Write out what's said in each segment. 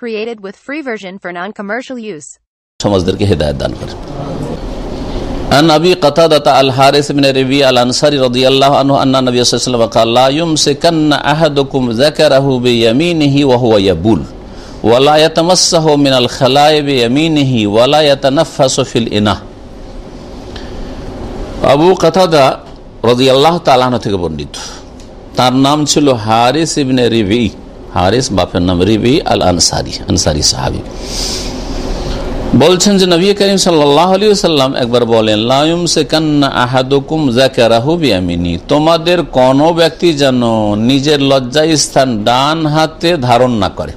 Created with free version for non-commercial use. সমাজদেরকে হেদায়ত দান করে عن ابي قتاده الحارث بن ربيع الانصاري رضي الله عنه ان النبي صلى الله عليه وسلم قال لا يمسكن احدكم ذكره بيمينه وهو يبول ولا يتمسه من الخلاء بيمينه ولا يتنفس في الاناء আবু কাতাদা রাদিয়াল্লাহু তাআলা আনহু থেকে বর্ণিত তার নাম ছিল হারিস ইবনে রিবি হারিস, বাপের নাম রিবি আল আনসারি আনসারি সাহাবি। বলছেন যে নবী করিম সাল্লাম একবার বলেন লায়ুম সে কান্না আহাদুকুম জাকারাহু বিয়ামিনী। তোমাদের কোন ব্যক্তি যেন নিজের লজ্জা স্থান ডান হাতে ধারণ না করে।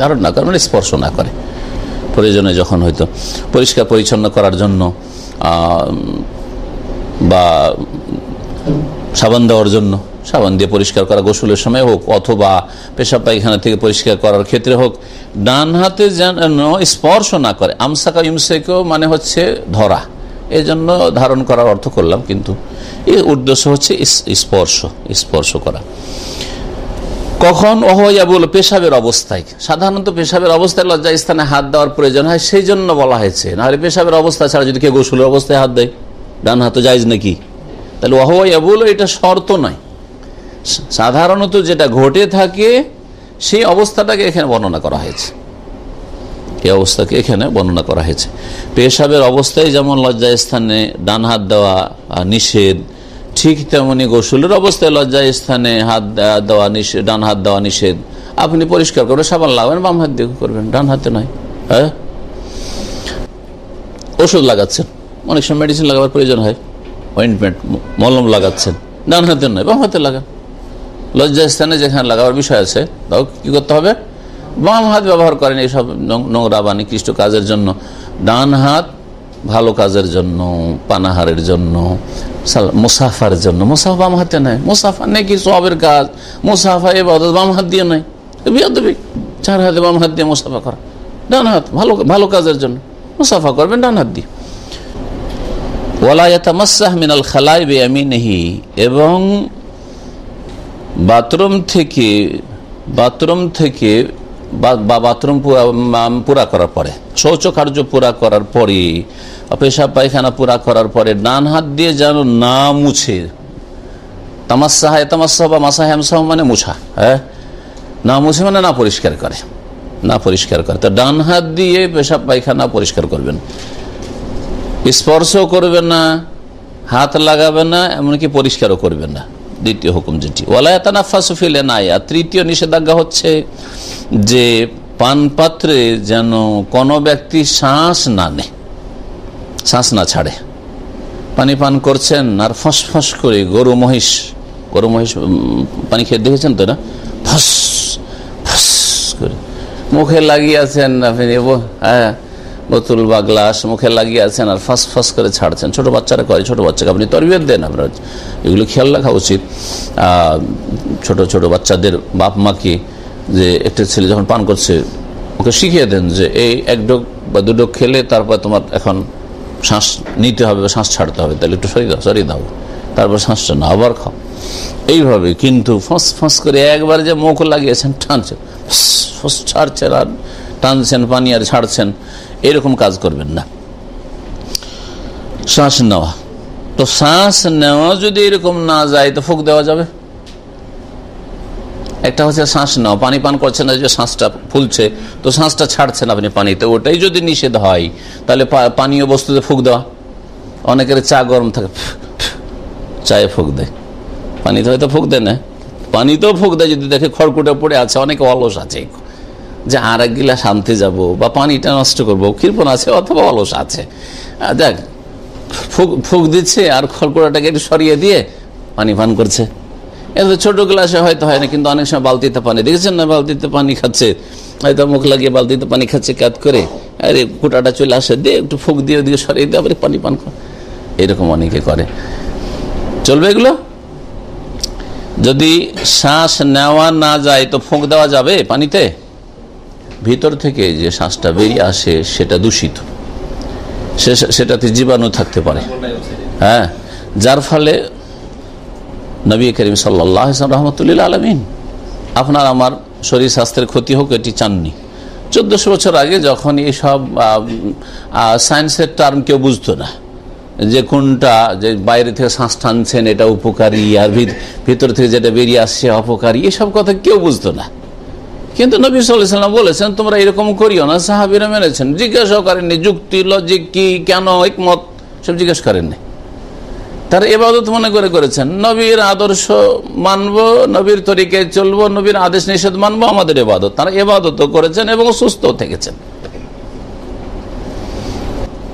ধারণ না করে মানে স্পর্শ না করে। প্রয়োজনে যখন হয়তো পরিষ্কার পরিচ্ছন্ন করার জন্য বা সাবান দেওয়ার জন্য সাবান দিয়ে পরিষ্কার করা, গোসলের সময় হোক অথবা পেশাব পায়খানা থেকে পরিষ্কার করার ক্ষেত্রে হোক, ডান হাতে যেন স্পর্শ না করে, আমসাকা ইমসেকেও মানে হচ্ছে ধরা। এই জন্য ধারণ করার অর্থ করলাম কিন্তু এর উদ্দেশ্য হচ্ছে স্পর্শ স্পর্শ করা। কখন অহয়াবুল পেশাবের অবস্থায়? সাধারণত পেশাবের অবস্থায় লজ্জা স্থানে হাত দেওয়ার প্রয়োজন হয় সেই জন্য বলা হয়েছে। নাহলে পেশাবের অবস্থা ছাড়া যদি কেউ গোসলের অবস্থায় হাত দেয়, ডান হাতে যাইজ নাকি? তাহলে অহয়াবুল এটা শর্ত নয়। সাধারণত যেটা ঘটে থাকে, সেই অবস্থাটাকে এখানে বর্ণনা করা হয়েছে। এই অবস্থাকে এখানে বর্ণনা করা হয়েছে। পেশাবের অবস্থায় যেমন লজ্জা স্থানে ডান হাত দেওয়া নিষেধ, ঠিক তেমনি গোসলের অবস্থায় লজ্জা স্থানে হাত দেওয়া নিষেধ ডান হাত দেওয়া নিষেধ। আপনি পরিষ্কার করবেন সাবান লাগাবেন, বাম হাত দিয়ে করবেন, ডান হাতে নয়। হ্যাঁ? ওষুধ লাগাচ্ছেন। অনেক সময় মেডিসিন লাগাবার প্রয়োজন হয়। অয়েন্টমেন্ট মলম লাগাচ্ছেন। ডান হাতে নয়, বাম হাতে লাগান। লজ্জা স্থানে যেখানে লাগাবার বিষয় আছে, তাও কি করতে হবে? বাম হাত ব্যবহার করেন এইসব নোংরা বা নিকৃষ্ট কাজের জন্য। ডান হাত ভালো কাজের জন্য, পানাহারের জন্য মুসাফার জন্য। মুসাফা বাম হাতে নেয় মুসাফা নেই কি সবের কাজ। মুসাফা এবার বাম হাত দিয়ে বিয়াদবি। চার হাতে বাম হাত দিয়ে মুসাফা করা। ডান হাত ভালো ভালো কাজের জন্য। মুসাফা করবেন ডান হাত দিয়ে। মিনাল খালাই বেআমিনহি এবং বাথরুম থেকে বাথরুম থেকে বা বাথরুম পুরা করার পরে শৌচ কার্য পুরা করার পরে পেশা পায়খানা পুরা করার পরে, ডান হাত দিয়ে যেন না মুছে তামাশা হয় তামাশা বা মাসা হ্যামসাহ মানে মুছা হ্যাঁ? না মুছে মানে না পরিষ্কার করে, না পরিষ্কার করে। তো ডান হাত দিয়ে পেশাব পায়খানা পরিষ্কার করবেন। স্পর্শ করবেন না, হাত লাগাবেন না, এমনকি পরিষ্কারও করবেন না। দ্বিতীয় হুকুম যেটি। ওলায়াতানাফাসফিলে নাই আর তৃতীয় নিষেধাজ্ঞা হচ্ছে যে পান পাত্রে যেন কোনো ব্যক্তি শ্বাস না নেয়, শ্বাস না ছাড়ে। পানি পান করছেন আর ফস ফস করে গরু মহিষ গরু মহিষ পানি খেয়ে দেখেছেন তো না? ফস ফস করে। মুখে লাগিয়ে আছেন আপনি হ্যাঁ। বোতল বা গ্লাস মুখে লাগিয়ে আছেন আর ফাঁস ফাঁস করে ছাড়ছেন। ছোট বাচ্চারা করে, ছোট বাচ্চাকে আপনি তরবিয়ত দেন আপনার। এগুলো খেয়াল রাখা উচিত। ছোট ছোট বাচ্চাদের বাপ মাকে যে একটা ছেলে যখন পান করছে, ওকে শিখিয়ে দেন যে এই এক ডোক বা দু ডোক খেলে তারপর তোমার এখন শ্বাস নিতে হবে বা শ্বাস ছাড়তে হবে। তাহলে একটু সরিয়ে দাও সরিয়ে দাও। তারপর শ্বাসটা না আবার খাও। এইভাবে কিন্তু ফাঁস ফাঁস করে একবার যে মুখ লাগিয়েছেন টানছেন ফস ছাড়ছেন আর টানছেন, পানি আর ছাড়ছেন। এরকম কাজ করবেন না। শ্বাস নেওয়া। তো শ্বাস নেওয়া যদি এরকম না যায়, তো ফুক দেওয়া যাবে। একটা হচ্ছে শ্বাস নেওয়া। পানি পান করছে না যে শ্বাসটা ফুলছে, তো শ্বাসটা ছাড়ছেন আপনি পানিতে। ওটাই যদি নিষেধ হয়, তাহলে পানীয় বস্তুতে ফুক দেওয়া। অনেকের চা গরম থাকে, চায়ে ফুক দেয়। পানিতে হয়তো ফুক দেয় না। পানিতেও ফুক দেয়, যদি দেখে খড়কুটে পড়ে আছে, অনেকে অলস আছে। যে আর এক গিলা শান্তি যাব বা পানিটা নষ্ট করব কৃপন আছে অথবা অলস আছে। দেখ, ফুক ফুক দিচ্ছে আর খড়কুড়াটাকে একটু সরিয়ে দিয়ে পানি পান করছে। এটা ছোট গ্লাসে হয়তো হয় না, কিন্তু অনেক সময় বালতিতে পানি, দেখেছেন না বালতিতে পানি খাচ্ছে? হয়তো মুখ লাগিয়ে বালতিতে পানি খাচ্ছে কাত করে। আরে, কুটাটা চলে আসে দিয়ে একটু ফুক দিয়ে ওদিকে সরিয়ে দিয়ে আবার পানি পান করে। এরকম অনেকে করে। চলবে এগুলো? যদি শ্বাস নেওয়া না যায়, তো ফুঁক দেওয়া যাবে পানিতে? ভিতর থেকে যে শ্বাসটা বেরিয়ে আসে, সেটা দূষিত। সেটাতে জীবাণু থাকতে পারে। হ্যাঁ? যার ফলে নবী করিম সাল্লাম রহমতুল্লাহ আলমিন, আপনার আমার শরীর স্বাস্থ্যের ক্ষতি হোক, এটি চাননি। চোদ্দশো বছর আগে যখন এইসব সায়েন্সের টার্ম কেউ বুঝতো না, যে কোনটা, যে বাইরে থেকে শ্বাস টানছেন, এটা উপকারী, আর ভিতর থেকে যেটা বেরিয়ে আসছে, অপকারী, এসব কথা কেউ বুঝতো না। কিন্তু নবী সাল্লাম বলেছেন, তোমরা এরকম করিও না। সাহাবিরা মেনেছেন। জিজ্ঞাসাও করেননি যুক্তি লজিক কি? কেন? একমত? সব জিজ্ঞেস করেননি। তারা এবাদত মনে করে করেছেন, নবীর আদর্শ মানব, নবীর তরিকে চলবো, নবীর আদেশ নিষেধ মানবো, আমাদের এবাদত। তারা এবাদত করেছেন এবং সুস্থ থেকেছেন।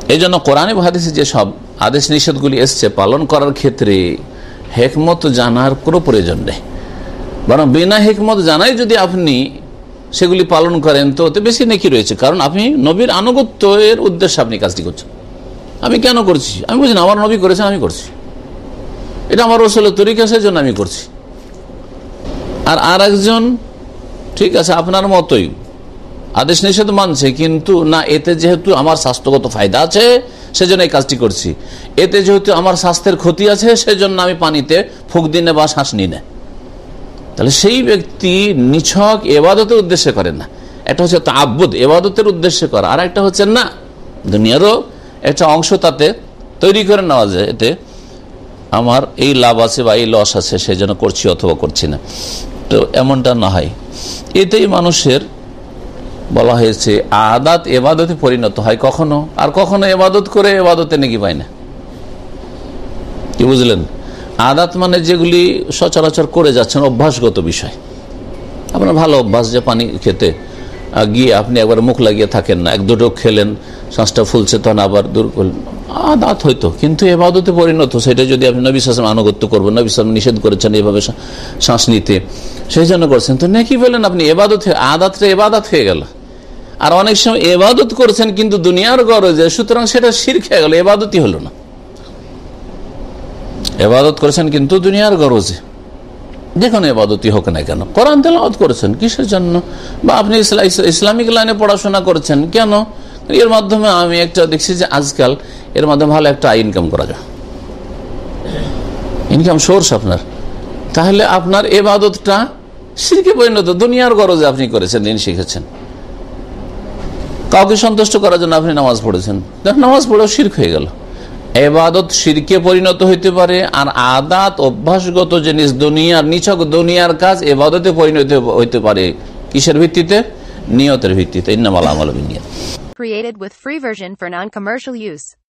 এই জন্য কোরআনে যে সব আদেশ নিষেধগুলি এসছে পালন করার ক্ষেত্রে হেকমত জানার কোনো প্রয়োজন নেই। বরং বিনা হেকমত জানাই যদি আপনি সেগুলি পালন করেন তো ওতে বেশি নেকি রয়েছে। কারণ আপনি নবীর আনুগত্য এর উদ্দেশ্যে আপনি কাজটি করছেন। আমি কেন করছি? আমি বুঝি না, আমার নবী করেছেন, আমি করছি। এটা আমার রসলের তরিকা সেই জন্য আমি করছি। আর আর একজন ঠিক আছে, আপনার মতোই। আদেশ নিষেধ মানছে, কিন্তু না, এতে যেহেতু আমার স্বাস্থ্যগত ফায়দা আছে, সেজন্য এই কাজটি করছি। এতে যেহেতু আমার স্বাস্থ্যের ক্ষতি আছে, সেজন্য আমি পানিতে ফুক দিনে বা শ্বাস নিই না। তাহলে সেই ব্যক্তি নিছক এবাদতের উদ্দেশ্যে করেন না। একটা হচ্ছে তাব্বুদ এবাদতের উদ্দেশ্যে করা। আর একটা হচ্ছে না। দুনিয়ারও একটা অংশ তাতে তৈরি করে নেওয়া যায়। এতে আমার এই লাভ আছে বা এই লস আছে সেই জন্য করছি অথবা করছি না। তো এমনটা না হয়। এতেই মানুষের বলা হয়েছে, আদাত এবাদতে পরিণত হয় কখনো। আর কখনো এবাদত করে এবাদতে নাকি পায় না। কি বুঝলেন? আদাত মানে যেগুলি সচরাচর করে যাচ্ছেন, অভ্যাসগত বিষয়। আপনার ভালো অভ্যাস যে পানি খেতে। গিয়ে আপনি একবার মুখ লাগিয়ে থাকেন না, এক দুটো খেলেন, শ্বাসটা ফুলছে, তখন আবার দূর করলেন। আদাত হইতো, কিন্তু এবাদতে পরিণত, সেটা যদি আপনি নবী আনুগত্য করবেন, নবী নিষেধ করেছেন এভাবে শ্বাস নিতে, সেই জন্য করছেন। তো নাকি বলেন আপনি, এবাদত আদাতটা এবাদাত হয়ে গেল। আর অনেক সময় এবাদত করেছেন, কিন্তু দুনিয়ার গরজে, সুতরাং সেটা শির খেয়ে গেল, এবাদতই হলো না। এবাদত করেছেন কিন্তু দুনিয়ার গরজে। যে কোনো এবাদতই হোক না কেন। কোরআন তেলাওয়াত করেছেন, কিসের জন্য? বা আপনি ইসলামিক লাইনে পড়াশোনা করেছেন, কেন? এর মাধ্যমে আমি একটা দেখছি যে আজকাল এর মাধ্যমে ভালো একটা ইনকাম করা যায়। ইনকাম সোর্স আপনার। তাহলে আপনার এবাদতটা সিরকে পরিণত, দুনিয়ার গরজে আপনি করেছেন, দিন শিখেছেন। কাউকে সন্তুষ্ট করার জন্য আপনি নামাজ পড়েছেন। নামাজ পড়েও শির্ক হয়ে গেল। এবাদত শিরকে পরিণত হইতে পারে, আর আদাত অভ্যাসগত জিনিস দুনিয়ার, নিছক দুনিয়ার কাজ এবাদতে পরিণত হইতে পারে। কিসের ভিত্তিতে? নিয়তের ভিত্তিতে। ইন্নামাল আমল Binya Created with free version for non-commercial use.